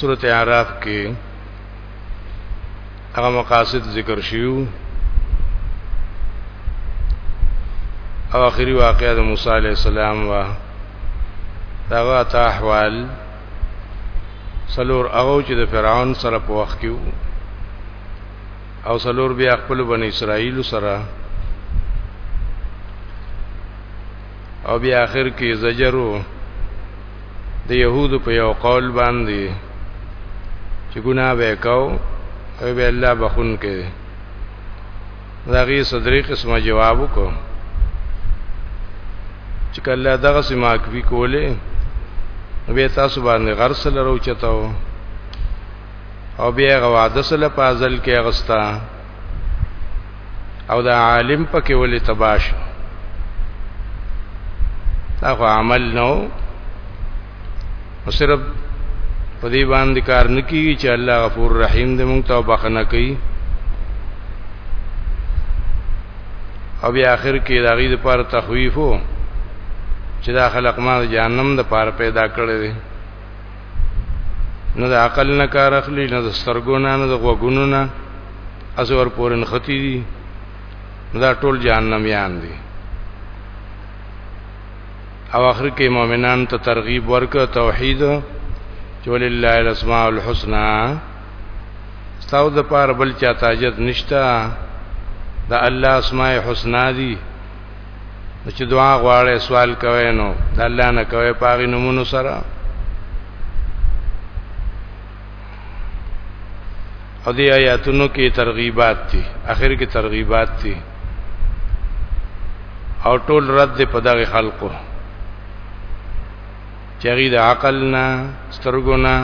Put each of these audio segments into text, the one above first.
سورت اعراف کې هغه مقاصد ذکر شیو او اخري واقعه د موسی عليه السلام وا دا وا تحوال سلور هغه چې د فرعون سره په وخت کې او سلور بیا خپل بن اسرائیل سره او بیا اخر کې زجرو د يهودو په یو قول باندې چې ګناه وکاو او به الله بخون کې داغي صدري قسمه جواب وکړو چې کله دغه سما کوي کولې به تاسو باندې غرس لرو چتاو او بیا غواده سره پازل کې غستا او دا عالم پکې ولې تباش دا خو عمل نو صرف په دې باندې کار نکي چې الله غفور رحیم دې مونږ ته بخنه کوي او بیا اخر کې دا غي د پر تخویفو چې دا خلق ما جهنم د پار پیدا کړی دی نه د عقل نه کار اخلي نه د سترګو نه نه د غوګونو نه ازور پورن ختی دي دا ټول جهنم یان دي او اخر کې مؤمنان ته ترغیب ورک توحید چې ولله الاسماء الحسنا ستاو د پار بل چا تاجت نشتا د الله اسماء الحسنا دي چې دعا غواړې سوال کوي نو د الله نه کوي پاغي نمونه سره او دې آیاتونو کې ترغیبات دي اخر کې ترغیبات دي او ټول رد په دغه خلقو چری د عقل نه سترګو نه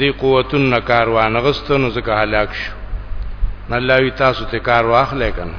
دې قوتون نه کاروان غستنو ځکه هلاک شو نه الله وی تاسو ته کار واخلې کنه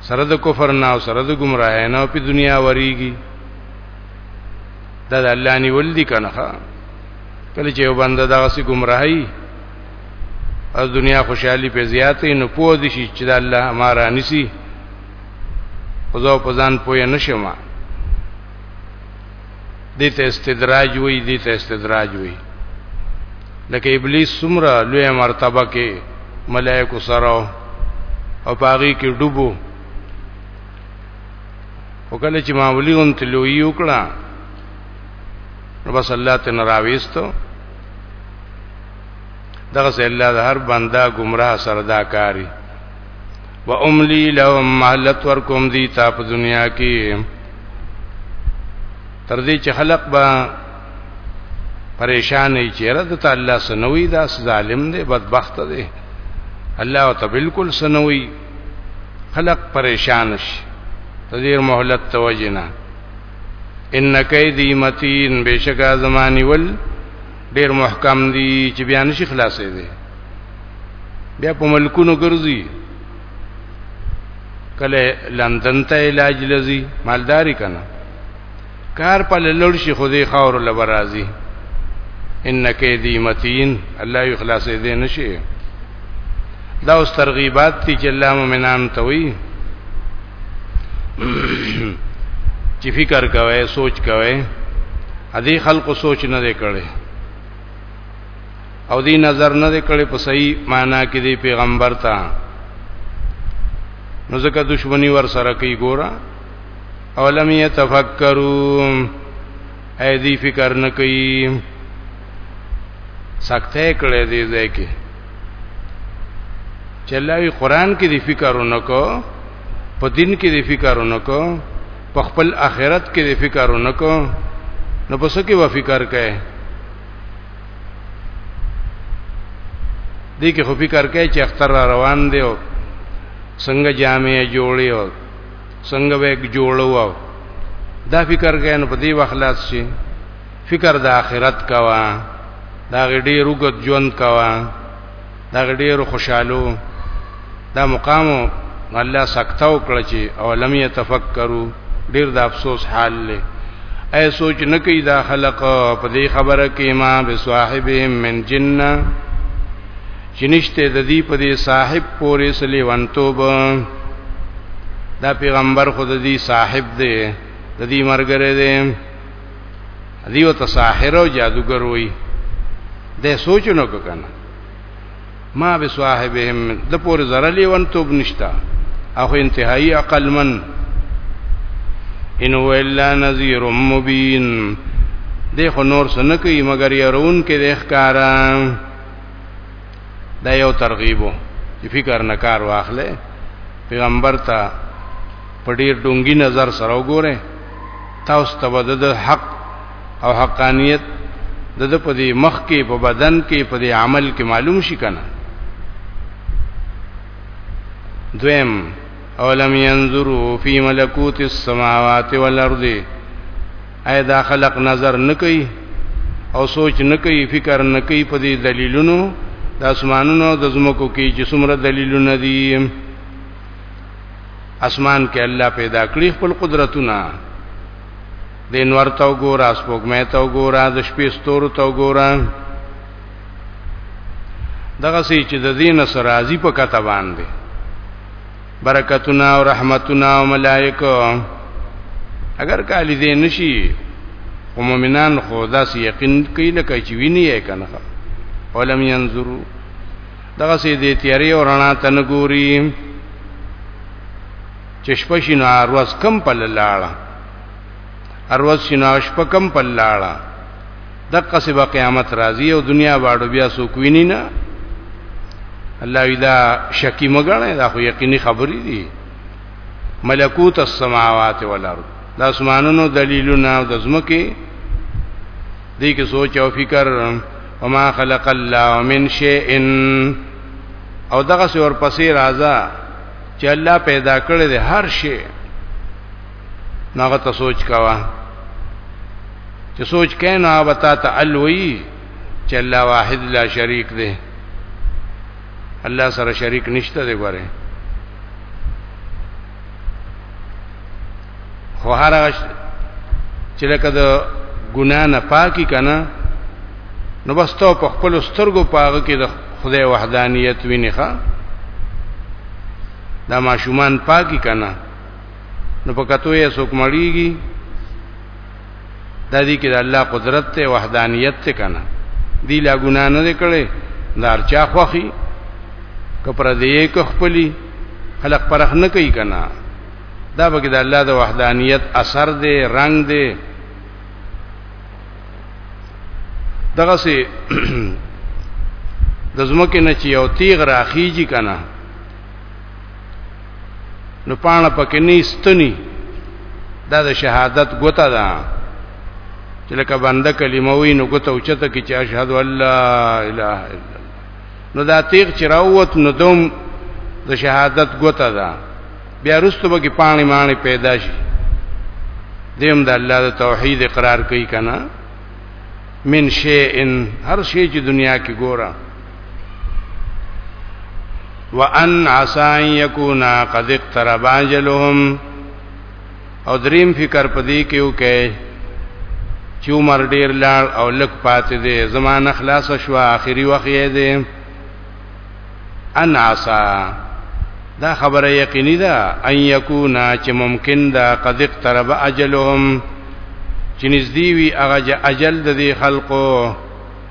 سره د کفر نه او سره د گمراهی نه په دنیا وریږي دا د الله نیول دي کنه کله چې یو بنده دغه سي گمراهی او دنیا خوشحالي په زیاتې نو پوه دي شي چې د الله اماره نسی خو زه په ځان پوه نشم دې ته استدراج وای دې ته استدراج وای لکه ابلیس سمره لوی مرتبه کې ملائکه سره او پاغي کې ډوبو وکړه چې ما ولي اون تلوي وکړه نو بس الله ته نراويستو دغه سه الله د هر بندا گمراه سردا کاری و املی لهم مهلت ورکوم دی تا په دنیا کې تر دې چې خلق به پریشان نه چیرې د الله سنوي دا ظالم دی بدبخت دی الله ته بالکل سنوي خلق پریشان شي تدیر مهلت توجنا ان کیدی متین بشکا زمانی ول ډیر محکم دی چې بیان شي خلاصې دی بیا په ملکونو ګرځي کله لندن ته علاج لذي مالداري کنه کار په لړ شي خو دې خاور لبرازي انک دی متین الله یخلاص دې نشي دا اوس ترغیبات دي چې الله مومنان ته وي چې فکر کوي سوچ کوي ا دې خلکو سوچ نه دی کړی او دی نظر نه کړي په صحیح معنا کې دی پیغمبر ته نو ځکه دښمنی ور سره کوي ګوره اولم یتفکروا اې دی فکر نه کوي سکته کړي دی ځکه چلاوی قران کې دی فکر ونکو په دین کې دی فکر ونکو په خپل آخرت کې دی فکر ونکو نو پس کې و فکر کوي دې کې خو فکر کوي چې اختر را روان دی او څنګه جامې جوړې او څنګه وګ جوړو او دا فکر کوي نو په دې وخلاص شي فکر د آخرت کوا دا غډي رګت ژوند کوا دا ډیرو خوشالو دا مقامو الله سکتا وکړه چې او لم يتفکروا ډیر د افسوس حال لې اي سوچ نه کوي دا خلق په دې خبره کې ما به صاحبهم من جننه چې نشته د دې په دې صاحب پورې سلی ونتوب دا پیغمبر خود دې صاحب دې د دې مرګره دې دیو ته ساحر او جادوګر وای د سوچونو کنه ما به صاحبهم د پور زره لیون توب نشتا اخو انتهایی عقل من ان هو الا نذیر مبین دغه نور سن کوي مگر يرون کې د ښکارا دا یو ترغیبو چې فکر نه کار واخلې پیغمبر ته پډیر ډونګي نظر سره وګوره تاسو ته د حق او حقانیت د د په دې مخ کې په بدن کې په دې عمل کې معلوم شي کنه دویم اولم ينظروا في ملكوت السماوات والارض اي دا خلق نظر نکي او سوچ نکي فکر نکي په دې دلیلونو د اسمانونو د زمکو کې چې څومره دلیلونه دي اسمان کې الله پیدا کړی خپل قدرتونه د انور ته وګوره سپوږمۍ ته وګوره د شپې ستورو ته وګوره دغه سي چې د دین سره راضي په کته باندې برکتونه او رحمتونه او ملائکه اگر کالی دې نشي او مؤمنان خو داس یقین کوي لکه چې ویني یې کنه ولم ينظروا دغه سي دې تیارې او رڼا ته نه ګوري چې شپه شي نو اروز کم په لاړه اروز شي نو شپه کم په لاړه دغه سي به قیامت راځي او دنیا باندې بیا سو کوینی نه الله اذا شکی مګړې دا خو یقیني خبرې دي ملکوت السماوات والارض د اسمانونو دلیلونه د زمکه دې کې سوچ او فکر وما خلق الله من شيء او دغه سور پسې راځه چې الله پیدا کړی دی هر شی ناغه ته سوچ کاوه چې سوچ کین او بتا ته الوی چې الله واحد لا شریک دی الله سره شریک نشته دی ګوره خو هر هغه چې لکه د ګنا نه پاکي کنه نو بس ته په خپل سترګو پاغه کې د خدای وحدانیت ویني ښا دا ماشومان پاکي کنه نو په کتو یې څوک مړیږي دا دی کې د الله قدرت ته وحدانیت ته کنه دی لا ګنا نه کړي دار چا خوخي کپر دې ک خپلی خلق پرخ نه کوي کنه دا به د الله د وحدانیت اثر دی رنگ دی دغه سي د زمکه نه چې یو تیغ راخیږي کنه نو پاڼه پکې نه استنی دا د شهادت ګوته ده چې لکه بنده کلمه وی نو ګوته اوچته کې چې اشهد ان لا اله الا الله نو دا تیغ چې راووت نو دوم د شهادت ګوته ده بیا رستو به کې پانی مانی پیدا شي دیم د الله د توحید اقرار کوي کنه من شیء هر شی چې دنیا کې ګوره وان عسان یکونا قد اقترب اجلهم او دریم فکر پدې کې وکي چې عمر ډیر لاړ او لک پاتې دی زمانه خلاص شو اخري وخت یې دی ان عسا دا خبره یقیني ده ان یکونا چې ممکن ده قد اقترب اجلهم چې نږدې وي هغه اجل د خلقو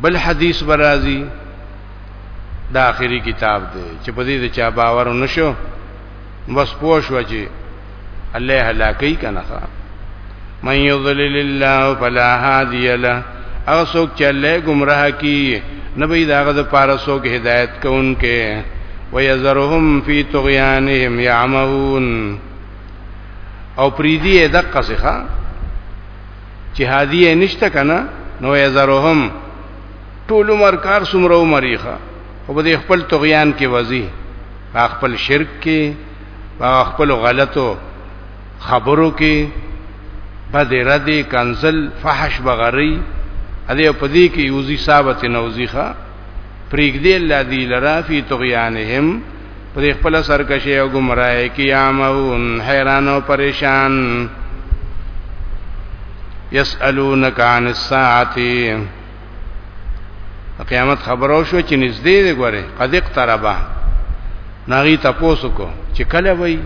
بل حدیث برازي دا آخري کتاب دی چې په دې چا باور نشو بس پوه شو چې الله هلاکی کنه من یضلل الله فلا هادی له هغه څوک چې الله گمراه کی نه به داغه د پاره څوک هدایت کوونکې ويذرهم فی طغیانهم یعمهون او پریدی دقه څخه چې هادي نشته کنه نو یزرهم ټول عمر کار سمره عمرېخه او په خپل طغیان کې وځي په خپل شرک کې په خپل غلطو خبرو کې بد ردی کنزل فحش بغری اده په دې کې یوزي ثابت نوزیخه پریګ دې الله دی لرا فی طغیانهم پر خپل سرکشي او گمراهي کې عامون حیران او پریشان یسالونک عن الساعه قیامت خبرو شو چې نږدې دی ګوره قد اقتربا ناغي تاسو کو چې کله وای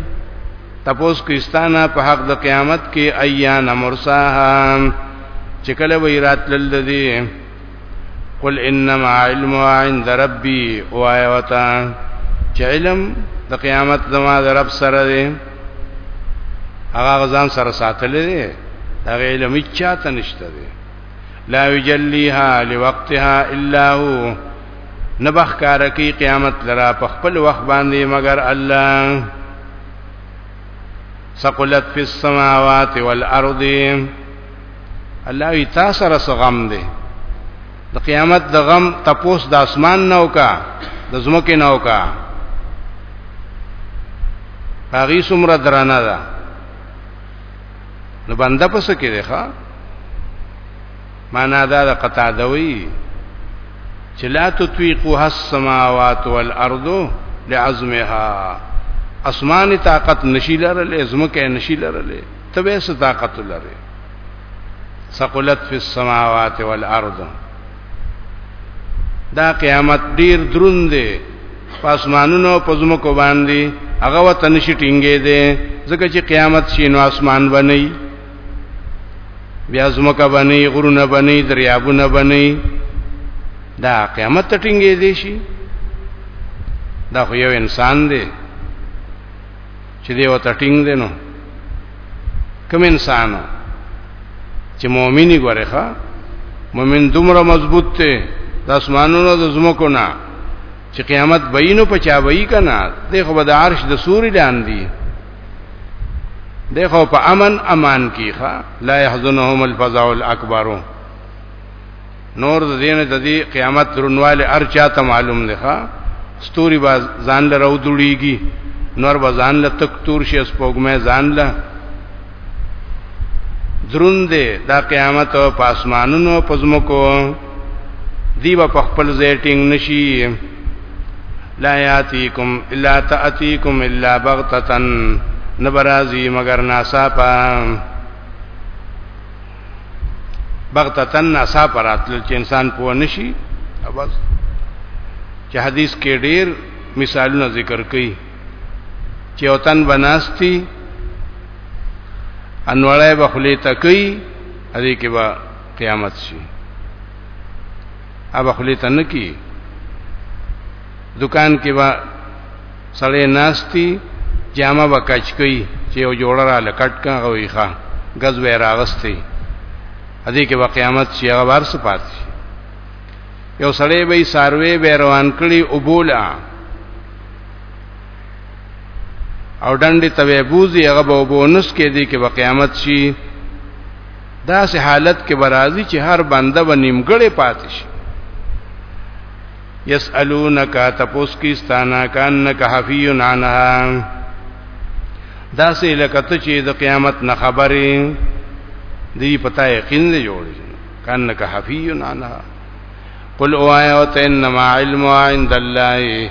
تپوس کوستانه په حق د قیامت کې ایان مرساها چې کله وی راتلل دي قل انما علم عند ربي وايوتا چې علم د قیامت زما د رب سره دی هغه غزان سره ساتل دی هغه علم چاته نشته دی لا یجلیها لوقتها الا هو نبخ کار کی قیامت لرا په خپل وخت باندې مگر الله ثقلت فی السماوات والارض الله وی تاسو سره سغم دی د قیامت د غم تپوس د اسمان نو کا د زمکه نو کا هغه سمره درانه ده نو بنده پس کې دی ښا معنا دا د قطع دوی چې لا تطویقها السماوات والارض لعظمها اسمان طاقت نشی لرلې زمکه نشی لرلې ته به څه طاقت لري ثقلت فی السماوات والارض دا قیامت ډیر دروند دی پاسمانونو پزمو کو باندې هغه وته نشي ټینګې دی ځکه چې قیامت شي نو اسمان بنئ بیا زمکه بنئ غرونه بنئ دریابونه بنئ دا قیامت ته ټینګې دی شي دا خو یو انسان دی چې دی وته ټینګ دی نو کوم انسانو چې مؤمنی ګوره ښا مؤمن دومره مضبوط دی د اسمانونو د زمکو نه چې قیامت بینو پچا وی کنا دی خو د عرش د سوري لاندې دی خو په امن امان کیخه لا يحزنهم الفزع الاکبرون نور د دین د دې قیامت درنواله ارچا ته معلوم دی ښا ستوري باز ځان له راو دوړيږي نور باز ځان له تک تور شي سپوږمې ځان له دروند دا قیامت په اسمانونو په زمکو دی په خپل زیټینګ نشي لا یاتیکم الا تاتیکم الا بغتتن نبرازی مگر ناصافا بغتتن ناسا پراتل چې انسان پوه نشي بس چې حدیث کې ډېر مثالونه ذکر کړي چې وطن بناستی انوړای به خلی تکي ادي کې به قیامت شي اب خلی تنکی دکان کې به سړی ناشتي جامه وکچ کوي چې یو جوړه را لکټ کا غوي ښا غز وې راغستي هدي کې وقیامت شي هغه ورس پاتې شي یو سړی به ساروي به روان کړي او بولا او ډنډې توې بوزي هغه به وبونس کې دي کې وقیامت شي دا سه حالت کې برازي چې هر بنده و نیمګړې پاتې شي یسالونک تپوس کی ستانا کانک حفیون عنها داسې لکه ته چې د قیامت نه خبرې دی پتا یقین دی جوړ کانک حفیون عنها قل اوایا وت انما علم عند الله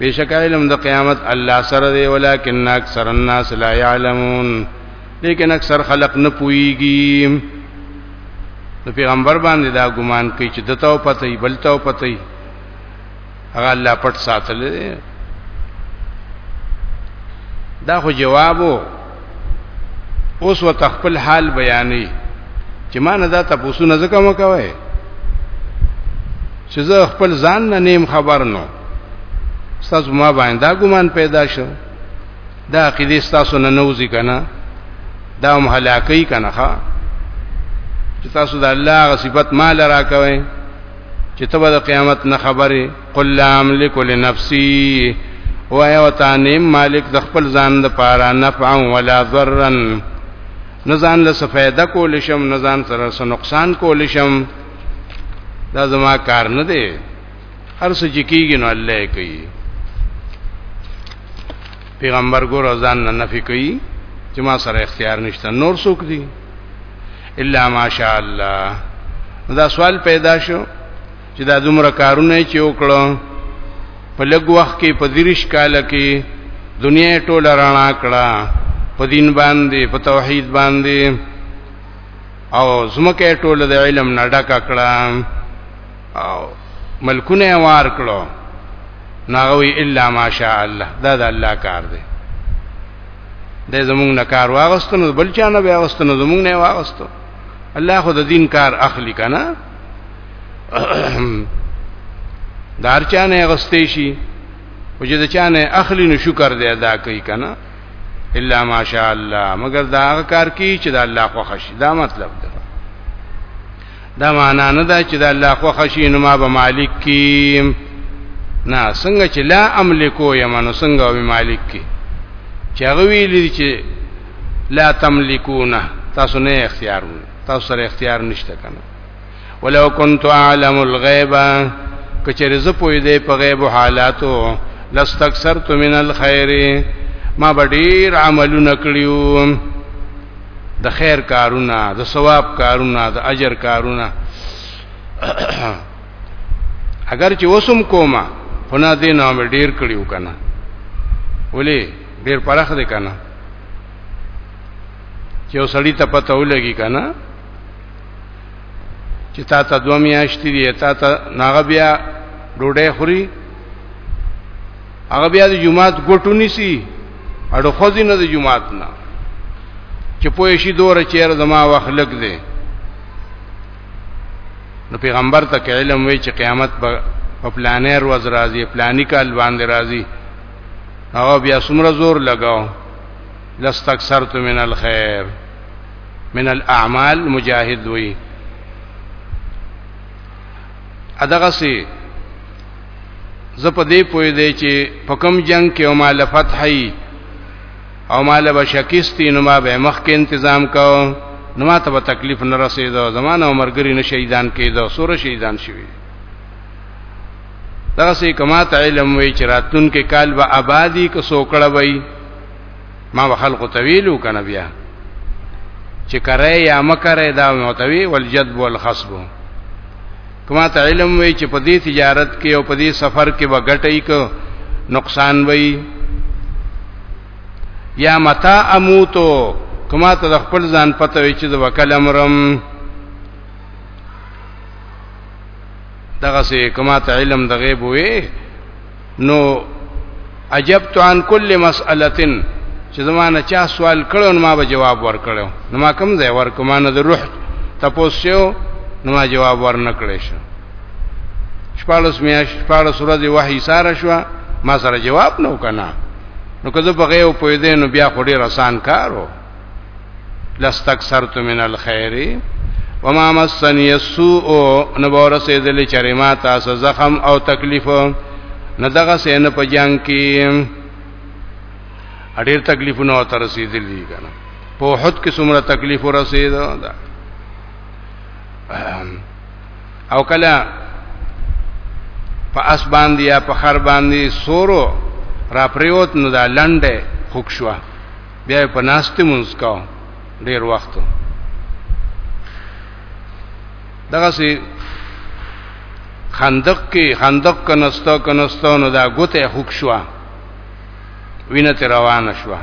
بشک علم د قیامت الله سره دی ولکن اکثر الناس لا يعلمون لیکن اکثر خلق نه پويږي نو پیغمبر باندې دا ګمان کوي چې دته او پته ای بلته او پته ای هغه الله پټ ساتل دا خو جوابو اوس وت خپل حال بیانې چې ما نه دا تاسو نه ځکه مکوي چې زه خپل ځان نه نیم خبر نو تاسو ما باندې دا ګمان پیدا شو دا عقیده ستاسو نه نوځي کنه دا هم هلاکي کنه ښا چې تاسو د الله غ صفت مال راکوي چې تبه د قیامت نه خبره قل لا املک لنفسي وایا وتانی مالک د خپل ځان د پاره نفعا ولا ضررا نزان له فائدہ کول شم نزان سره نقصان کول شم دا زما کار نه دی هر څه چې کیږي نو الله یې کوي پیغمبر ګور ځان نه نفي کوي چې ما سره اختیار نشته نور څوک دي الا ماشاء الله دا سوال پیدا شو چې دا دومره کارونه چې وکړو په لږ وخت کې په دریش کال کې دنیا ټوله رانا کړه په دین باندې په توحید باندې او زمکه ټوله د علم نه ډکه کړه او ملکونه وار کړو ناغوی الا ماشاء الله دا د الله کار دی د زمونږ نه کار واغستنو بل چا نه واغستنو زمونږ نه واغستو الله خو د دین کار اخلي کنه دار چا نه غستې شي او چې د چا نه اخلي نو شکر دې ادا کوي کنه الا ماشاء الله مگر دا کار کی چې د الله خو خشي دا مطلب ده دا معنا نه ده چې د الله خو خشي نو ما به مالک کیم نه څنګه چې لا املکو یم نو څنګه به مالک کی چې هغه ویلي چې لا تملکونه تاسو نه اختیار تاسو سره اختیار نشته کنه ولو كنت اعلم الغيب کچره ز پوی دی په غیب حالاتو لستکثرت من الخير ما بډیر عملونه کړیو د خیر کارونه د ثواب کارونه د اجر کارونه اگر چې وسم کوما خنا دې نه مې ډیر کړیو کنه ولې ډیر پرخ دې کنه چې وسړی ته پته ولګي کنه چې تا ته دوه میاشتې دی تا ته ناغه بیا ډوډۍ خوري هغه بیا د جمعات ګټو نسی اړو خوځي نه د جمعات نه چې پوه شي دوره چیر زما وخت لګ دی نو پیغمبر ته علم وی چې قیامت په پلانې ورځ راځي پلانې کال باندې راځي هغه بیا څومره زور لگاو لستکثرت من الخير من الاعمال مجاهد وی ادغه سي زه په دې پوي دی چې په کوم جنگ کې او مال فتحي او مال بشکستی نو ما به مخ کې تنظیم کو نو ما ته تکلیف نه رسیدو زمانه عمرګری نه شهیدان کېدو سور شهیدان شوی دغه سي کما ته علم وی چې راتلون کې کال به آبادی کو سوکړه وی ما به خلق طویلو کنه بیا چې کرے یا مکرے دا متوی والجذب والخصب کما ته علم وی چې په دې تجارت کې او په دې سفر کې وګټي کو نقصان وی یا متا اموتو کما ته خپل ځان پته وی چې د وکل امرم دغه سه کما ته علم د غیب وی نو عجبت عن كل مسأله چې زمانه چا سوال کړو نو ما به جواب ورکړو نو ما کوم ځای ورکو ما نه د روح تپوسیو نو ما جواب ورنکړې شو شپارس میاش شپارس ورځې وحی ساره شو ما سره جواب نو کنه نو که زه په غیو پوی دې نو بیا خو ډیر آسان کارو لستکثرت من الخير وما مسني السوء نبور سيدل چرما تاسو زخم او تکلیف نه دغه سین په جنگ کې اړیر تکلیفونه او تر رسیدل دي کنه په حد کې څومره تکلیف ورسید دا او کله په اس باندې یا په خر باندې سورو را پریوت نو دا لنډه خوښ شوه بیا په ناشته مونږ کاو ډیر وخت دغه سي خندق کې خندق کنستا کنستا نو دا ګوته خوک شو وینه ته روانه شو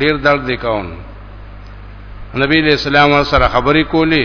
ډیر درد وکاون نبی له سلام سره خبرې کولې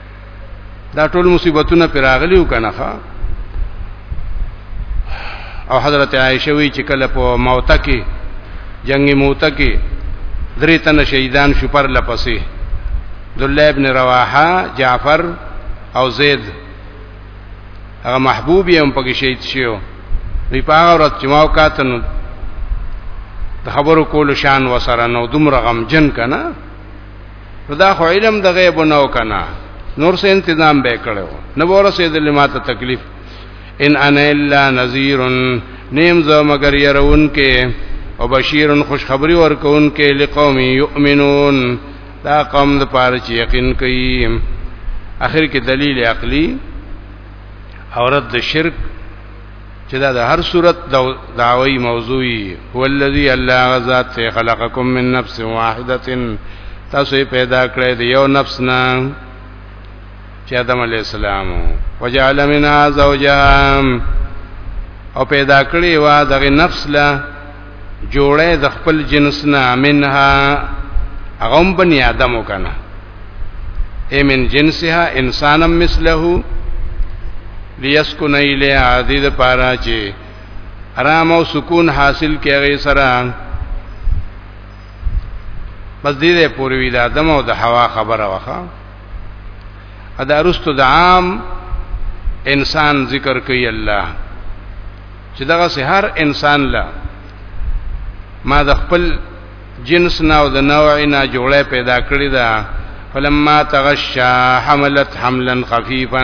دا ټول مصیبتونه پر راغلیو کنه ښا او حضرت عائشه وی چې کله په موته کې جنگ موته کې درې تن شهیدان شو پر لپسې عبد الله ابن رواحه جعفر او زید هغه محبوب یې هم پکې شهید شو وی په هغه ورځ چې ما وکاتنو د خبرو کولو شان وسره نو دومره غم جن کنه نو دا خو علم د غیب نه وکنا نور سه تنظیم به کړو نو ورسې د لماته تکلیف ان انا الا نذیر نیم زو مگر يرون کې او بشیر خوشخبری ورکون کې لقوم یؤمنون دا قوم د پاره چې یقین کوي اخر کې دلیل عقلی اورد د شرک چې دا د هر صورت دعوی موضوعي هو الذی الله غزاد ته خلقکم من نفس واحده تاسو پیدا کړی د یو نفس نه چې آدم علی السلام وجعل منها زوجها او پیدا کړی وا دغه نفس له جوړه د خپل جنس نه منها هغه بنی آدم وکنه ایمن جنسها انسانا مثله لیسکن الی عادی د پارا چې آرام او سکون حاصل کړي سره بس دې پوری وی د آدم او د حوا خبره وخه ادا رستو د عام انسان ذکر کوي الله چې دغه سه هر انسان لا ما د خپل جنس نه او د نوع نه جوړه پیدا کړی دا فلما تغشا حملت حملا خفيفا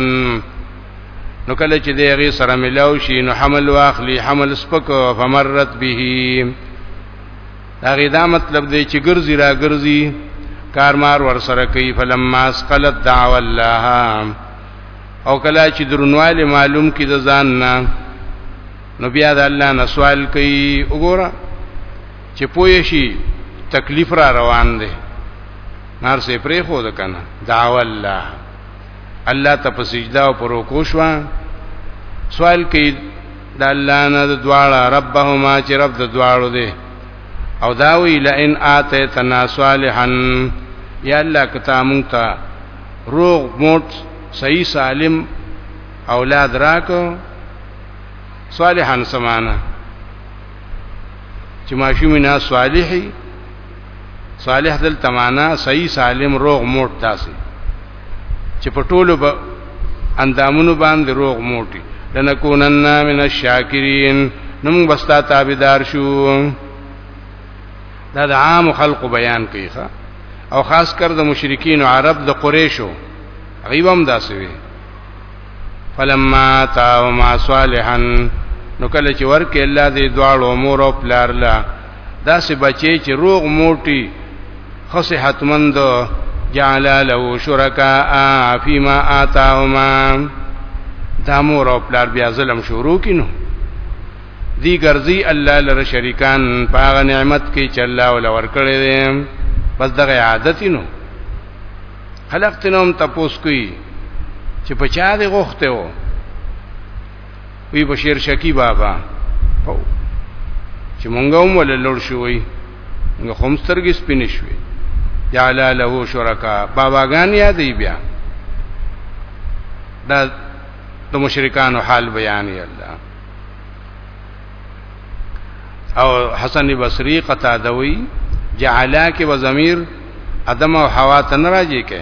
نو کله چې دغه سره ملاو شي نو حمل واخلي حمل سپک فمرت به هغه دا مطلب دی چې ګرځي را ګرځي کارمار ور سره کوي فلما اسقلت دعوا الله او کله چې درنواله معلوم کی د ځان نه نو بیا د الله نه سوال کوي وګوره چې پوه شي تکلیف را روان دی نار سه پرې خو د کنه دعوا الله الله ته په سجده او پر رکوع شو سوال کوي د الله نه د دواړه ربهما چې رب د دواړو دی او دا وی لئن آتیتنا صالحا یا الله کتا مونږ ته روغ موت صحیح سالم اولاد راکو صالحا سمانا چې ماشومنا صالحي صالح دل تمانا صحیح سالم روغ موټ داسي چې په ټولو به اندامونو باندې روغ موټي لنکونن من الشاکرین نم بستا تابعدار شو دا د عام خلق بیان کوي او خاص کر د مشرکین او عرب د قریشو غیبم داسې وي فلما تاو ما صالحا نو کله چې ورکه الله دې دواړو امور او پلار لا دا سه بچي چې روغ موټي خو صحتمند جعل له شرکا فيما آتاهما دا مور او پلار بیا ظلم شروع کینو دی ګرځي الله لره شریکان پاغه نعمت کې چې الله ول ورکړي دي بس دغه عادت نو خلقت نوم تپوس کوي چې په چا دی غوخته وو وی بشیر شکی بابا پو چې مونږ هم ول لور شوی نو هم سترګې سپینې شوې جعل له شرکا باباګان یادې بیا دا د مشرکانو حال بیان یې الله او حسن بصری قتاده وی جعلا کې و ضمیر ادم او حوا تنراجی کې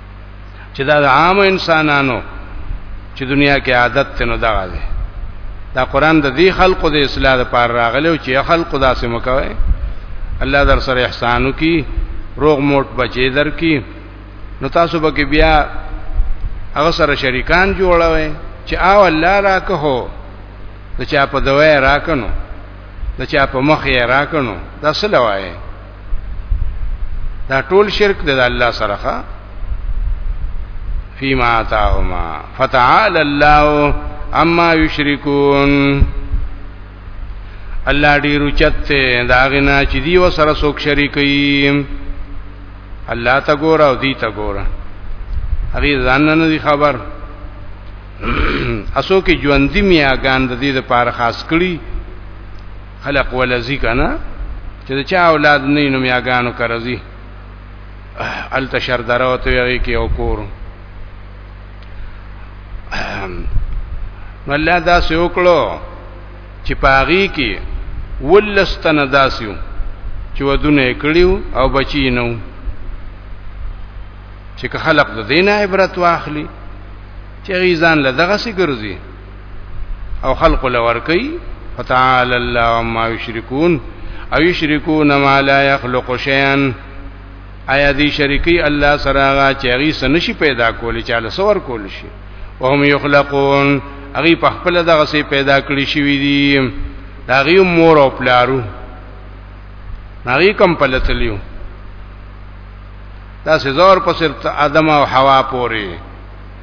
چې دا عام انسانانو چې دنیا کې عادت ته نه دغه دي دا قران د دې خلقو د اصلاح لپاره راغلی او چې خلقو داسې مکوي الله در سره احسانو کی روغ موټ بچی در کی نو تاسو به کې بیا هغه سره شریکان جوړوي چې او الله راکهو د چا په دوای راکنو د چا په مخ یې راکنو دا سلوایي دا ټول شرک د الله سره ښا فيما اتاهما فتعال الله اما یشرکون الله دې رچت دا غنا چې دی و سره څوک شریکي الله تا ګور او دی تا ګور هغه ځان نه دی خبر اسو کې ژوندۍ میاګان د دې لپاره خاص کړی خلق ولذي کنه چې چا اولاد نه نو میاګانو کرزي ال تشر درو ته یې کې او کور نو الله دا سې وکړو چې پاغي کې ولستن داسیو چې ودونه کړیو او بچی نو چې خلق د دینه عبرت واخلي چې غیزان لدغه سي ګرځي او خلق لور کوي فتعالى الله عما يشركون او يشركون ما لا يخلق شيئا آیا دی شریکی الله سره هغه چې هغه سنشي پیدا کولی چې له سور کول شي او هم یخلقون هغه په خپل دغه سي پیدا کړی شوی دی دا غي مور او پلارو هغه کم پلتلیو دا سزور په صرف ادم او حوا پوري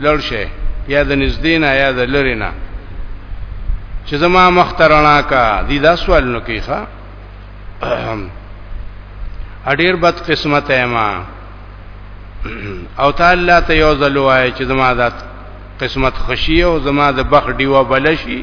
لړ شي یا د نږدې نه یا د لری نه چې زما مخترنا کا دی دا سوال نو کیخه اډیر بد قسمت ما او تعالی ته یو ځل وای چې زما د قسمت خوشی او زما د بخ دیوه بلشي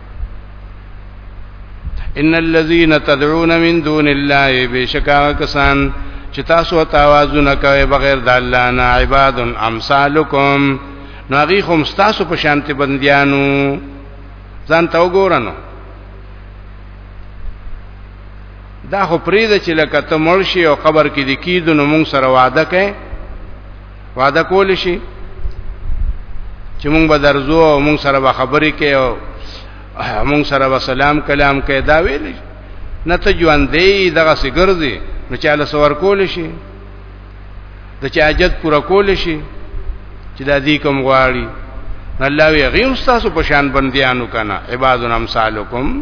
ان الذين تدعون من دون الله بشکا کسان چې تاسو ته आवाजونه کوي بغیر د الله نه عباد امثالکم ناغي هم تاسو په شانته بنديانو ځان ته وګورنو دا خو پریده چې لکه ته مرشي او قبر کې د کیدو نو مونږ سره وعده کوي وعده کول شي چې مونږ به درځو او مونږ سره به خبرې کوي او مونږ سره به سلام کلام کوي دا ویل نه ته ژوند دی دغه سګرځي نو چې له سور کول شي د چې اجد پورا کول شي چې د دې کوم غواړي الله وی غیم تاسو په شان بندیانو کنه عبادن امثالکم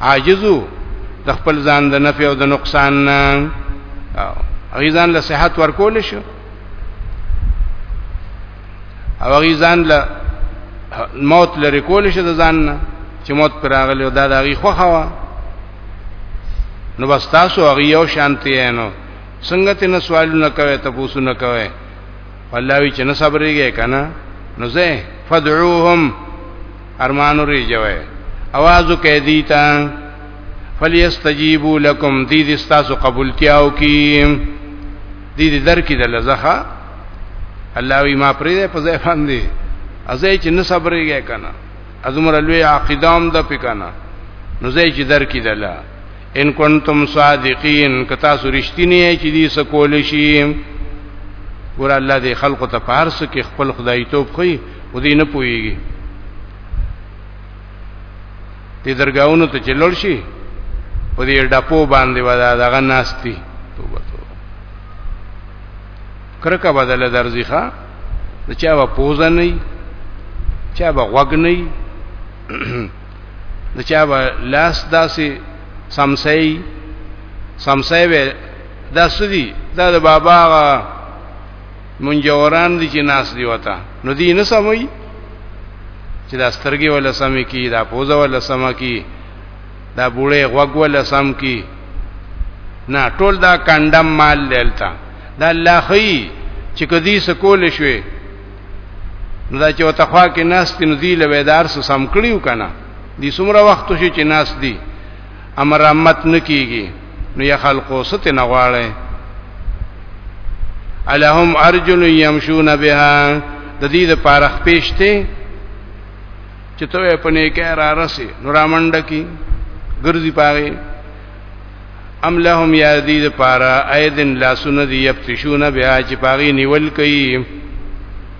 عاجزو د خپل ځان د نفع او د نقصان نه هغه ځان له صحت ورکول شو او هغه ځان له موت لري کول شو د ځان نه چې موت پر راغلی او دا د هغه خوخه وا نو بس تاسو هغه یو شانتی نو څنګه ته سوالونه کوي تاسو نه کوي الله وی چې نه صبرېږي کنه نو زه فدعوهم ارمانو ریجوي اوازو کې دی تا فلیستجیبو لکم دی دې تاسو قبولتیاو کی دی دې در کې د لزخه الله وی ما پرې په ځای باندې ازای چې نه صبرېږي کنه ازمر لوی عقیدام د پکنه نو ځای چې در کې دلا ان کنتم صادقین کتا سرشتنی چې دې سکول شي ګور الله دې خلق ته پارس کې خپل خدای توپ خي و دې نه پويږي دې درگاونو ته چلول شي په دې ډپو باندې ودا دغه ناشتي توبه توبه کرکه بدله درځي ښا د چا په پوزا نه چا په غوګ نه د چا په لاس داسې سمسي سمسي به داسې دي دا د بابا منجوران دي چې ناس دی وتا نو دی نه سموي چې دا سترګې ولا سمې کی دا پوزه ولا سمه کی دا بوړې غوګ ولا سم کی نه ټول دا کندم مال دلتا دا الله خي چې کدي سکول شوي نو دا چې وتخوا کې ناس تنزیل ویدار سم کړیو کنه دي څومره وخت شي چې ناس دي امر امت نکیږي نو یا خلقو ست نه غواړي الہم ارجل یمشون بها د دې د پارخ پېشته چې ته په نه کې را رسي نو را منډ کی ګرځي پاره ام لهم یادید پارا ایدن لاسونه دی یبتشون بها چې پاغي نیول کوي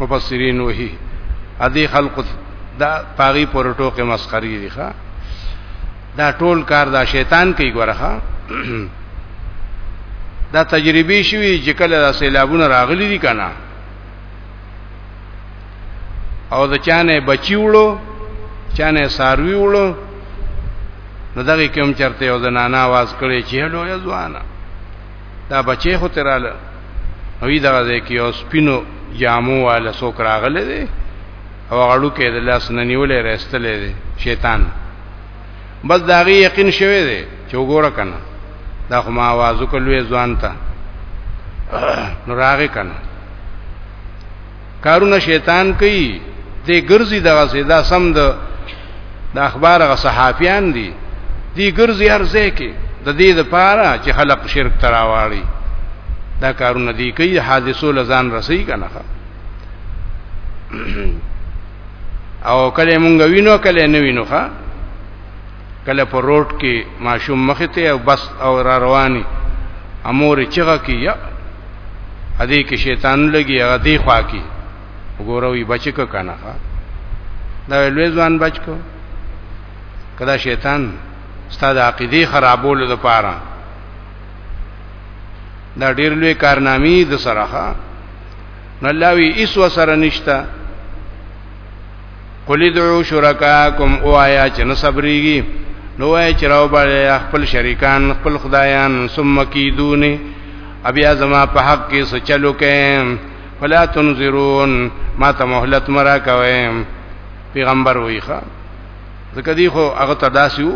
مفسرین وهي ادي خلق دا پاغي پر ټوکه مسخري دي ښا دا ټول کار دا شیطان کوي ګورخه دا تجربه شوی چې کله دا سیلابونه راغلي دي کنه او د چانه بچی وړو چانه ساروی وړو نو دغه کوم چرته یو زنانه आवाज کړي چې هلو یا ځوانه دا بچي خو تراله هوی دغه ځای کې او سپینو جامو والا څوک راغله دي او غړو کې د لاس نه نیولې راستلې دي شیطان بس دا غي یقین شوه دي چې وګوره کنه دا خو ما आवाज وکړلې ځوان ته نو راغی کنه کارونه شیطان کوي دې ګرځي دغه سیدا سم د د اخبار غ صحافیان دي دې ګرځي ارزه کې د دې د پاره چې خلق شرک تراواړي دا کارونه دي کوي حادثو لزان رسي کنه او کله مونږ وینو کله نه وینو ښا کله په روډ کې ماشوم مخې ته او بس او را رواني امور چغه کی یا هدي کې شیطان لګي هغه دی خوا کی وګوروي بچک کنه دا لوی ځوان بچکو کدا شیطان ستاد عقیده خرابولو د پاره دا ډیر لوی کارنامې د سره نو الله وی ایس وسره نشتا قل ادعو شرکاکم او آیا چې نه صبرېږي نو وای چې راو باندې خپل شریکان خپل خدایان ثم کیدونی ابیا زما په حق کې سچلو کې فلا تنذرون ما ته مهلت مرا کوي پیغمبر ویخه ځکه دی خو هغه تداسیو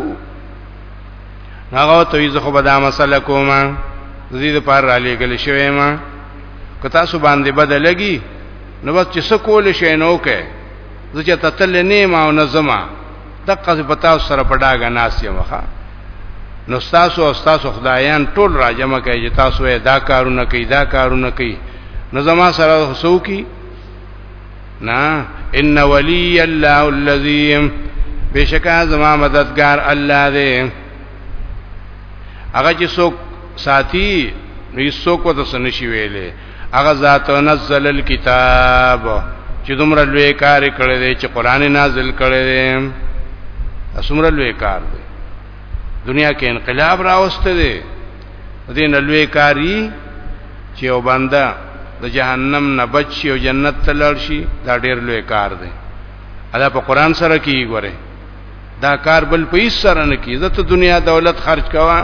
هغه ته یې خو به دا مسله کومه زید پار را لېګل شوی ما که تاسو باندې بدلږي نو بس چې څه کول شي نو کې زه چې تتل نه ما او نظما دغه څه پتا سره پډاګه ناس یم ښا نو تاسو او تاسو خدایان ټول راجمه کوي چې تاسو یې دا کارونه کوي دا کارونه کوي نو زما سره حسو کی نا ان ولی الله الذی بشکا زما مددگار الله دې هغه چې څوک ساتي نو څوک وته سنشي ویلې هغه ذات نزل الكتاب چې دومره لوی کار کړی دی چې قران نازل کړی دی اسمره لوی کار دی دنیا کې انقلاب راوسته دی دین لوی کاری چې او بنده د جهنم نه بچي او جنت ته لاړ شي دا ډیر لوی کار دی ادا په قران سره کیږي دا کار بل په هیڅ سره نه کی زه ته دنیا دولت خرج کوا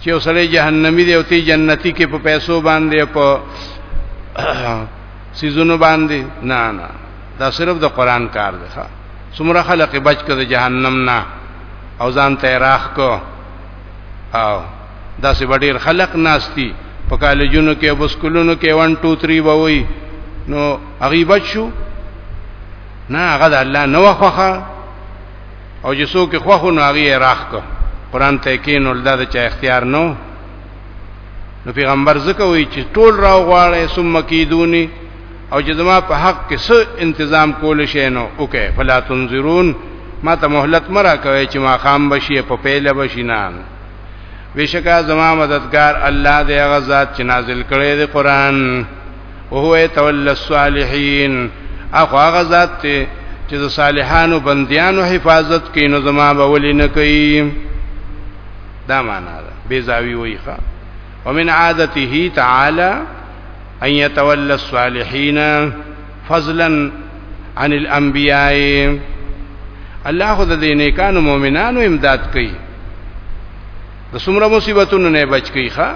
چې اوسړي جهنمی دی او تی جنتی کې په پیسو باندې په سيزونو باندې نه نه دا صرف د قران کار دی ښا څومره خلک بچ کړي جهنم نه او ځان ته راخ کو او دا سه ډیر خلک ناشتي په کالجونو کې او سکولونو کې 1 2 3 ووي نو هغه بچو نه هغه د الله نو خوخه او چې څوک خوخه نو هغه راخ کو قران ته کې نو الله د چا اختیار نو نو پیغمبر زکه وی چې ټول راو غواړي ثم کیدونی او چې زما په حق کې څه تنظیم کول شي نو اوکه فلا تنظرون ما ته مهلت مرا کوي چې ما خام بشي په پیله بشي نه بشکا زما مددگار الله دی هغه ذات چې نازل کړي دی قران او هو يتولى الصالحين اخو هغه ذات ته چې د صالحانو بنديانو حفاظت کوي نو زما به ولي نه کوي دا معنا ده بیزاوی ویخه ومن عادته تعالی ان يتولى الصالحين فضلا عن الانبياء الله خو د دې نیکانو مؤمنانو امداد کوي د څومره مصیبتونو نه بچ کوي ښا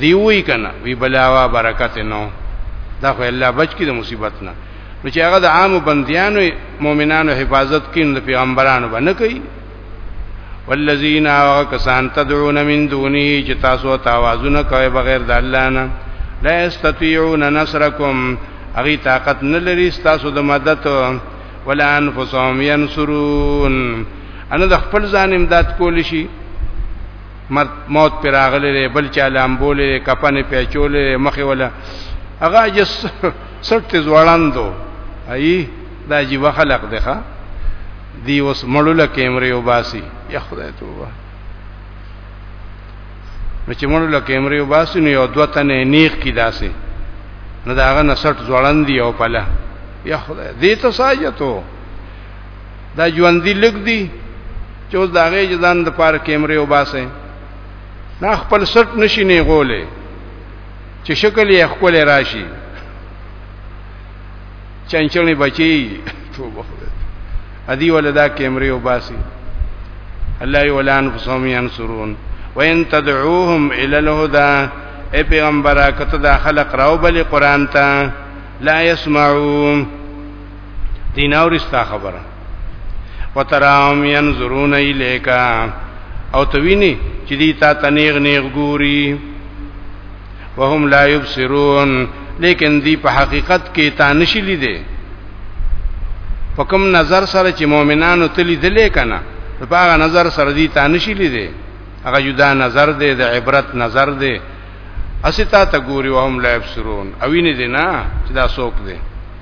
دی وی کنه وی بلاوا برکت نو دا خو الله بچ کی د مصیبت نه نو چې هغه د عام بندیانو مؤمنانو حفاظت کین د پیغمبرانو باندې کوي والذین کسان تدعون من دونی چې تاسو تاوازونه کوي بغیر د الله نه لا استطيعون نصرکم اغي طاقت نه لري تاسو د مدد ولا انفسهم ينصرون انا د خپل ځان امداد کول شي موت پر راغلی دی بل چا لامبولې دی کپنې پیچولې دی مخې ولا هغه جس سټ زوړاندو ای دا جی وخلق دی ښا دی اوس مړو له کیمرې وباسي یا خدای توبه نو چې مونږ له کیمرې وباسو نو یو دوه تنه نیخ کی داسې نو داغه نسټ ځوړندې او پله یا خدای دې ته ساجتو دا ژوندۍ لګ دی چې اوس دا غي ځان د پار کیمرې وباسه نه خپل سټ نشي نه غولې چې شکل یې خپل راشي چنچلې بچي توبه ادي ولدا کیمرې وباسي الله یولان فسوم ينصرون وان تدعوهم الى الهدى اے پیغمبره کته دا خلق راو بلی قران ته لا يسمعون دیناورستا خبره وتراهم ينظرون الیک او تویني چې دی تا تنیغ نیغ ګوري وهم لا یبصرون لیکن دی په حقیقت کې تا نشي لیدي په کوم نظر سره چې مؤمنانو تلی دلې کنه په هغه نظر سره دی تا نشي لیدي هغه جدا نظر دی د عبرت نظر دی استا ته ګوري وهم لا یبصرون او ویني دي نه چې دا څوک دی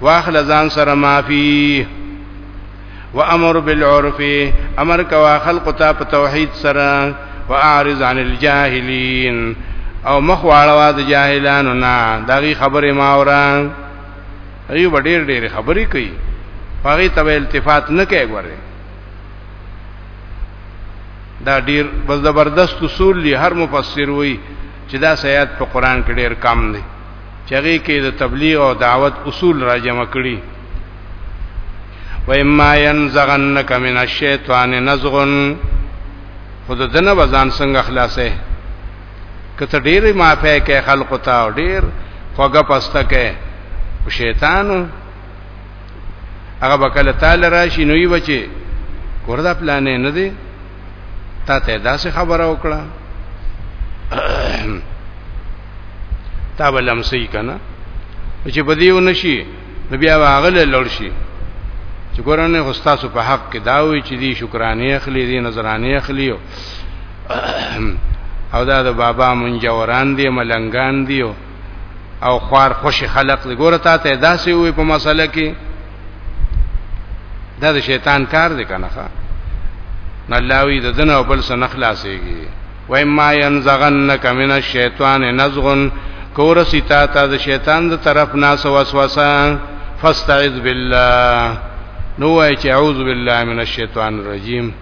واخل ځان سره معافي وامر بالعرف امر کوا خلق ته په توحید سره واعرض عن الجاهلین او مخواړه د جاهلانو نه دغه خبره ما اوران ایو ډېر ډېر خبرې کوي هغه ته التفات نه کوي ګوره دا ډېر بس زبردست اصول دی هر مفسر وایي چې دا سیات په قران کې ډېر کم دی چغې کې د تبلیغ او دعوت اصول را جمع کړي و اما ينزغنك من الشیطان نزغ خود دنه وزن څنګه خلاصې کته ډېر معافی کې خلق تا ډېر خوګه پسته کې شیطانو هغه بکله تعالی راشي نوې بچي وردا پلان نه دی تا ته داسې خبره وکړه تا بلم صحیح کنه چې بدیو نشي نو بیا واغله لړ شي چې ګورنه استادو په حق کې دا وی چې دی شکرانه اخلي دی نظرانه اخلي او دا د بابا منجوران دی ملنګان دی او خوار خوشي خلق دی ګوره تا ته داسې وي په مسله کې دا د شیطان کار دی کنه ښا نه لاوی د دنه او بل سن خلاصيږي و اما ينزغنك من الشیطان نزغ کور ستا ته د شیطان د طرف ناس وسوسه فاستعذ بالله نو وای چې اعوذ بالله من الشیطان الرجیم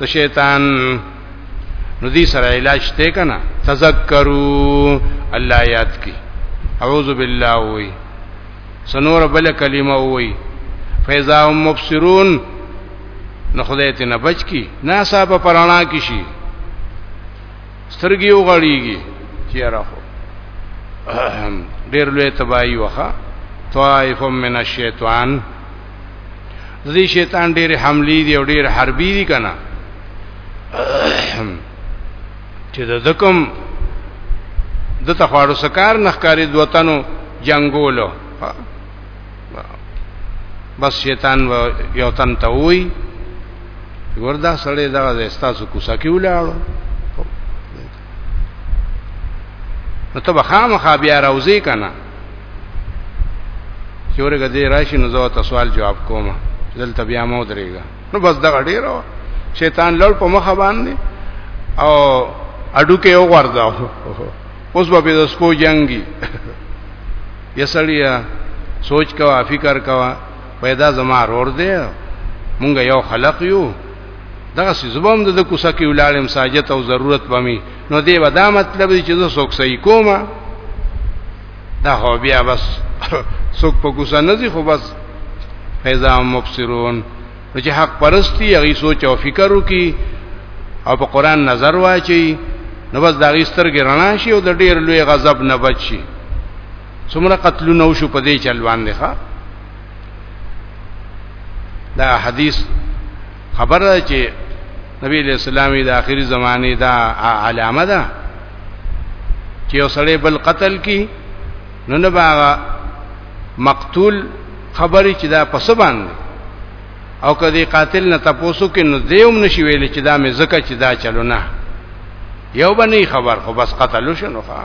د شیطان نو دې سره علاج ته کنه تذکروا الله یاد کی اعوذ بالله وی سنور بل کلمه وی فیضا هم مبصرون نو خدای ته نه بچ کی نا صاحب پرانا کی شي سترګي وغړیږي چیرې خو ډیر لوی تباہی وخه طائف من الشیطان ځي شیطان ډېر حملې دي او ډېر حربي دي کنه چې د دکم د تخوارو سکار نخکاری دوتنو جنگولو بس شیطان و یو تن ته وای وردا سړی دا د استاسو کوسه کې ولاړو نو ته بخام خابیا راوځي کنه چې ورګه دې راشي نو زه تاسو سوال جواب کوم دلته بیا مو درېګا نو بس دا ډیرو شیطان لړ په مخ باندې او اډو کې یو ورځاو اوس به د سپو جنگي یسړیا سوچ کوا فکر کوا پیدا زما رور دی مونږ یو خلق یو دغه سی زبم د کوسه کې ولاړم ساجت او ضرورت بمي نو دی به دا مطلب چې زه څوک صحیح کوم دا هو بیا بس څوک په کوسه نه ځي خو بس فیضا مبصرون چې حق پرستی هغه سوچ او فکر وکي او په قران نظر واچي نو بس دا غیستر کې رڼا شي او د ډیر لوی غضب نه بچي څومره قتلونه وشو په دې چلوان دي ښا دا حدیث خبر ده چې نبی علیہ السلام د آخري زمانه دا علامه ده چې یو سړی بل قتل کی نو نه باغ مقتول خبرې چې دا پس باندې او کدی قاتل نه تاسو کې نو دیوم نشي ویل چې دا مې زکه چې دا چلو نه یو باندې خبر خو بس قتل شنو خا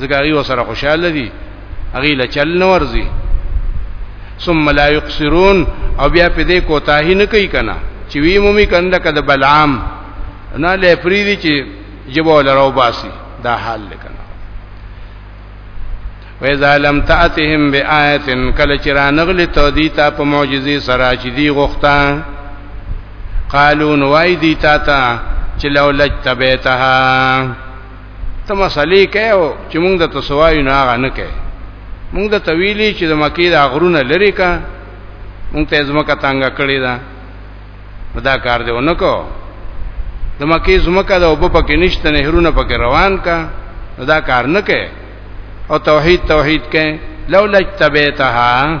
ځکه هغه وسره خوشاله دي هغه له چل نه ورزي ثم لا يقصرون او بیا په دې کوتاهی نه کوي کنه چې وی مومي کنده کده بلعام نه لې فریدي چې جبول راو باسي دا حال لکنه وإذا لم تأتهم بآية کله چې را نغلی ته دی تا په معجزې سره چې دی غوښتا قالو نوای دی تا تا چې لو لجتبیتها ته مسلې کوي او چې موږ د تسوایو نه هغه نه کوي موږ د طویلې چې د مکی د غرونه لري کا موږ ته زمکه تانګه کړی دا دا کار دی ونکو د مکی زمکه د وب پکې نشته نهرونه پکې روان کا دا کار نه کوي او توحید توحید کوي لولا تبعتها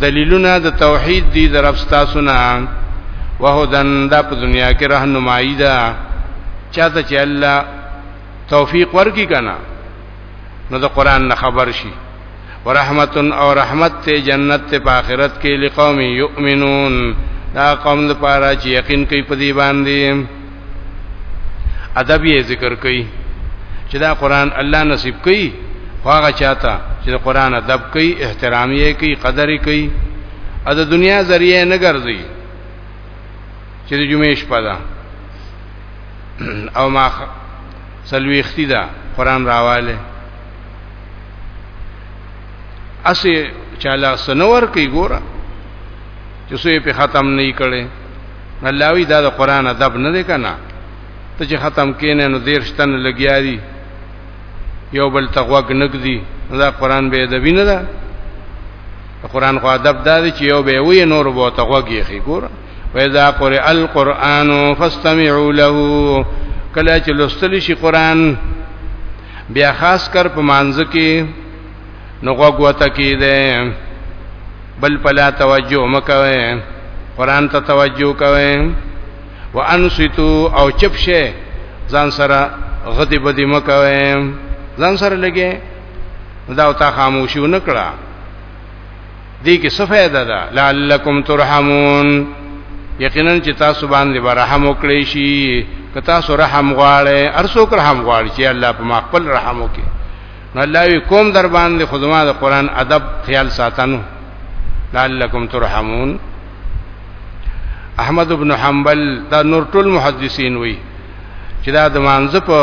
دلیلونه د توحید دی در افستا سنا وهدن دا په دنیا کې راهنمایي ده چاته چې الله توفیق ورکی کنه نو د قران نه خبر شي ورحمتن او رحمت ته جنت ته په آخرت کې لقوم یؤمنون دا قوم لپاره چې یقین کوي په دی باندې ادب یې ذکر کړي چې دا قران الله نصیب کړي هغه چاته چې قران ادب کړي احترام یې کړي قدر یې کړي ا د دنیا ذریعہ نه ګرځي چې د جمعې شپه ده او ما سلويختی ده قران راواله اسی چاله سنور کوي ګوره چې سوی په ختم نه کړي الله وی دا د قران ادب نه دی کنه ته چې ختم کینې نو دیر شتن لګیا دی یو بل تغوګ نګدي دا قران به ادب نه ده قران خو ادب دا دی چې یو به وی نور به تغوګ یې خې ګور وإذا قرئ القرآن فاستمعوا له کله چې لوستل شي قران بیا خاص کر په مانځ کې نو غوته کی ده بل پلا توجه مکوي قران ته توجه کوي وانصتو او چپ شه ځان سره غدی بدی مکوي ځان سره لګي دا او تا خاموشي ونکړه دې کې څه فائدہ ده لعلکم ترحمون یقینا چې تاسو باندې برحم وکړي شي که تاسو رحم غواړئ ارسو رحم غواړي چې الله په ما خپل رحم وکړي نو الله وی کوم در باندې خدما د قران ادب خیال ساتنو لعلکم ترحمون احمد ابن حنبل دا نور ټول محدثین وی چې دا د مانزه په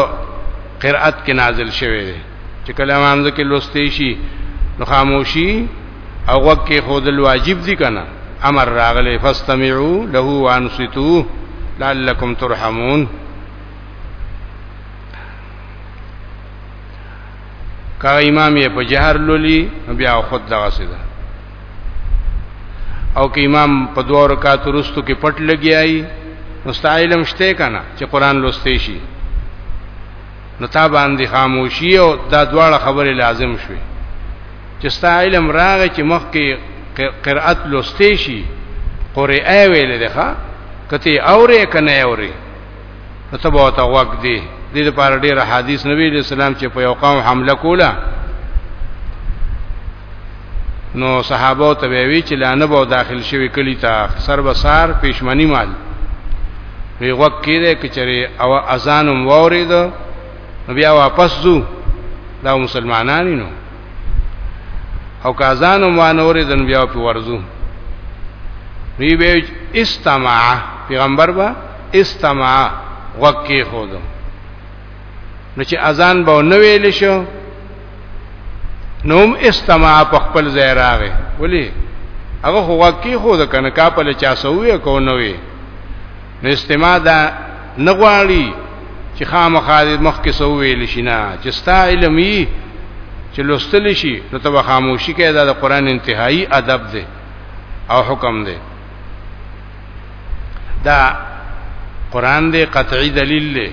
قرأت کې نازل شوی دی چې کله مانزه کې لوستې شي نو خاموشي او وقت کې خودل واجب دي کنه امر راغله فاستمعوا له وانصتوا لعلکم ترحمون کله امام یې په جهر لولي بیا خود دغه سیده او که امام په دوه رکعات وروسته کې پټ لګیایي مستعلم شته کنه چې قران لوستې شي نو تا باندې خاموشي او دا دواړه خبرې لازم شوي چې ستا علم راغی چې مخ کې قرأت لوستې شي قرئه ویلې ده ښا کته اورې کنه اورې ته به ته وګ دی د دې لپاره ډېر حدیث نبی علیہ السلام چې په یو قوم حمله کوله نو صحابه ته وی چې لانه به داخل شوی کلی ته سر بسار پښمنی مال وی وګ کېده کچره او اذان هم وورید نو بیا واپس ځو دا مسلمانانی نو او که اذان هم وانورید نو بیا په ورځو وی به استماع پیغمبر با استمع وکي خود نو چې اذان به نو ویل شو نوم استمع په خپل ځای راغی ولی هغه خو وکي خود کنه کا په لچا سوې کو نو وی نو استماع دا نغواړي چې خامخا د مخ کې سو ویل شي نه چې ستا علم یې چې لوستل شي نو ته خاموشي کې دا د قران انتهایی ادب دی او حکم دی دا قران دی قطعی دلیل دی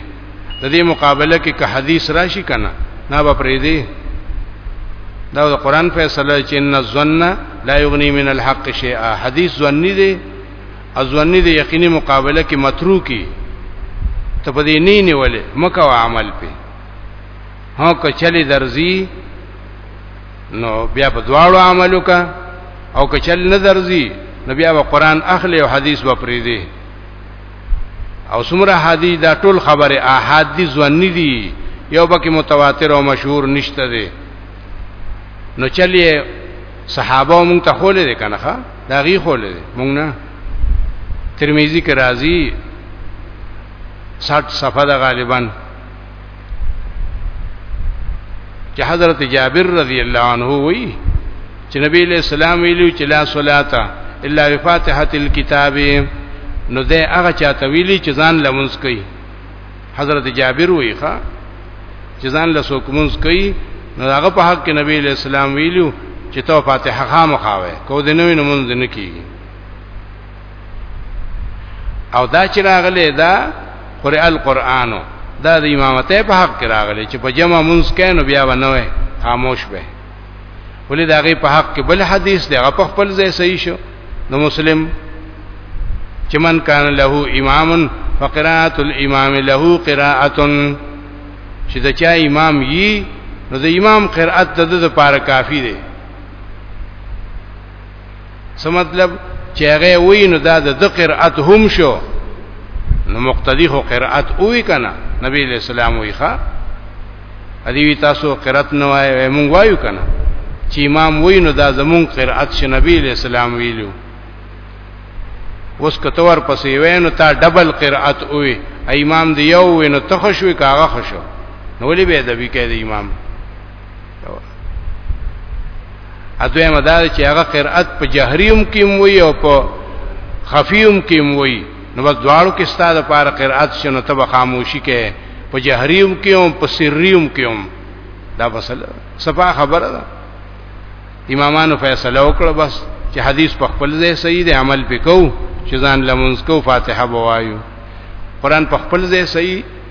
د دې مقابله کې که حدیث راشي کنه نه به پرې دی دا د قران فیصله چې ان الظن لا یغنی من الحق شیئا حدیث ظنی دی ازونی دی یقیني مقابله کې متروکی ته په دې نه نیولې مکه عمل په هو کچلی درځي نو بیا په دواړو عمل وکا او که چل نظر زی نو بیا به قران اخلي او حدیث به پری دی او سمره حدیث دا ټول خبره احاد دي ځواني دي یو بکې متواتر او مشهور نشته دی نو چلیه صحابه مونږ ته خولې دي کنه ښا دا غي خولې دي مونږ نه ترمذی کې راځي 60 صفحه ده غالبا چې حضرت جابر رضی الله عنه وی چې نبی له سلام ویلو چې لا صلات الا بفاتحه الكتاب نو ده هغه چاته ویلی چې ځان لمونځ کوي حضرت جابر وی ښا چې ځان له څوک مونږ کوي نو هغه په حق کې نبی له سلام ویلو چې تو فاتحه خامخاوه کو دې نو مونږ نه کیږي او دا چې راغلی دا قرئ القرآن دا د امامته په حق کې راغلی چې په جمع مونږ کینو بیا ونوي خاموش به ولې دا غي په حق کې بل حدیث دی هغه په خپل ځای صحیح شو نو مسلم چې من کان له امام فقرات الامام له قراءه چې دا چا امام یي نو د امام قرأت د د پاره کافی دی څه مطلب چې هغه وی نو دا د قرأت هم شو نو مقتدی خو قرأت وی کنه نبی علیہ السلام وی ښا ادي وی تاسو قرأت نه وای مونږ وایو کنه چې امام وی نو دا زمون قرأت چې نبی علیہ السلام ویلو اوس کتور پسې وینو تا ډبل قرأت وی امام دی یو وینو تخشوي کاغه خشو نو لې به د وی کې د امام اته مدار چې هغه قرأت په جهریم کې وي او په خفیم کې وي نو بس دواړو کې ستاده لپاره قرأت شنو ته خاموشي کې په جهریم کې او په سریم کې هم دا بسل صفه خبره ده امامانو فیصله وکړه بس چې حدیث په خپل ځای صحیح دی عمل وکاو چې ځان لمونځ کو فاتحه بوایو قران په خپل ځای صحیح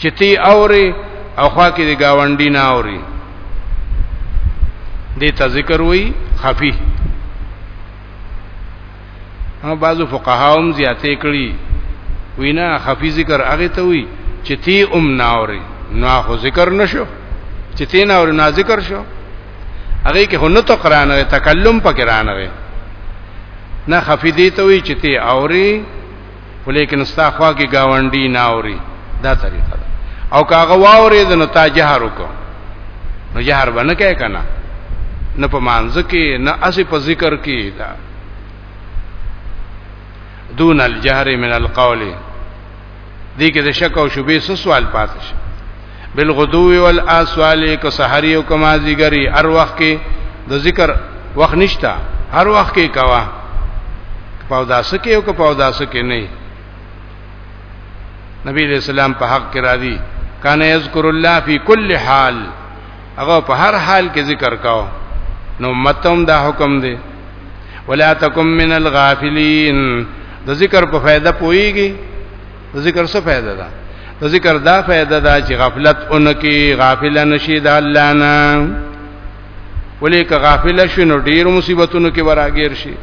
چې تی اوري او خوا کې د گاونډي نه اوري دې ته ذکر وی خفي نو بعضو فقهاوم زیاتې کړي وینا خفي ذکر هغه ته وی چې تی ام ناوري نو خو ذکر نشو چې تی ناوري نه ذکر شو هغه کې هنو ته قران او تکلم پکې رانه نه خفي دي ته وی چې تی اوري خو لیکن ستا خوا کې گاونډي نه اوري دا طریقه ده او کاغه واورې د نو تا جهر وکړو نو جهر باندې کې کنه نه په مانځ کې نه اسی په ذکر کې دا دون الجهر من القول دې کې د شک او شبهه سوال پاتې شي بالغدو والاسوال کو سحری او کما زیګری ار وخت کې د ذکر وخت نشتا هر وخت کې کوا پاو داس کې او کو پاو داس کې نه نبی علیہ السلام په حق کې را دي کان یذکر الله فی کل حال هغه په هر حال کې ذکر کاو نو متوم دا حکم دی ولا تکم من الغافلین د ذکر په فائدہ پويږي د ذکر څه فائدہ ده د ذکر دا فائدہ ده چې غفلت اونکي غافل نشي د الله نه ولې که غافل شي نو ډیر مصیبتونو کې وراګیر شي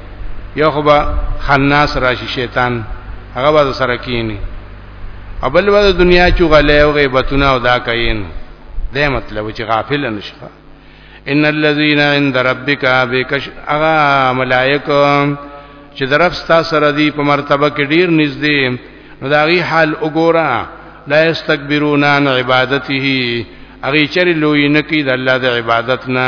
یو خو به خناس راشي شیطان هغه به سره کینی ابل و دنیا چغلې او غیبتونه او دا کین دا مطلب چې غافل نشي ان الذين عند ربك بكش اغا ملائکه چې درف ستا سره دی په مرتبه کې ډیر نږدې نو دا غي حال وګوره لا استكبرون عن عبادته اغي چر لوی نکی د الله د عبادت نه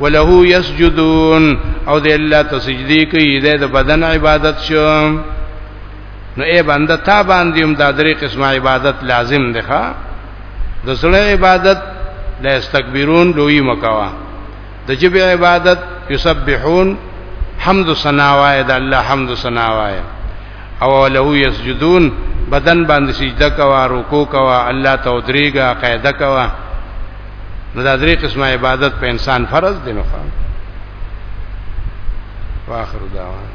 وله یسجدون او د الله تسجدی کوي د بدن عبادت شو نو اے بنده تا باندې هم د درې قسمه عبادت لازم دی ښا د سړی عبادت لا استكبرون لوی مکوا د جبه عبادت یسبحون حمد ثنا وای د الله حمد ثنا وای او له یسجدون بدن باندې سجده کوا رکوع کوا الله ته ودریګه قاعده کوا نو دا درې قسمه عبادت په انسان فرض دي نو خان واخر دعوانا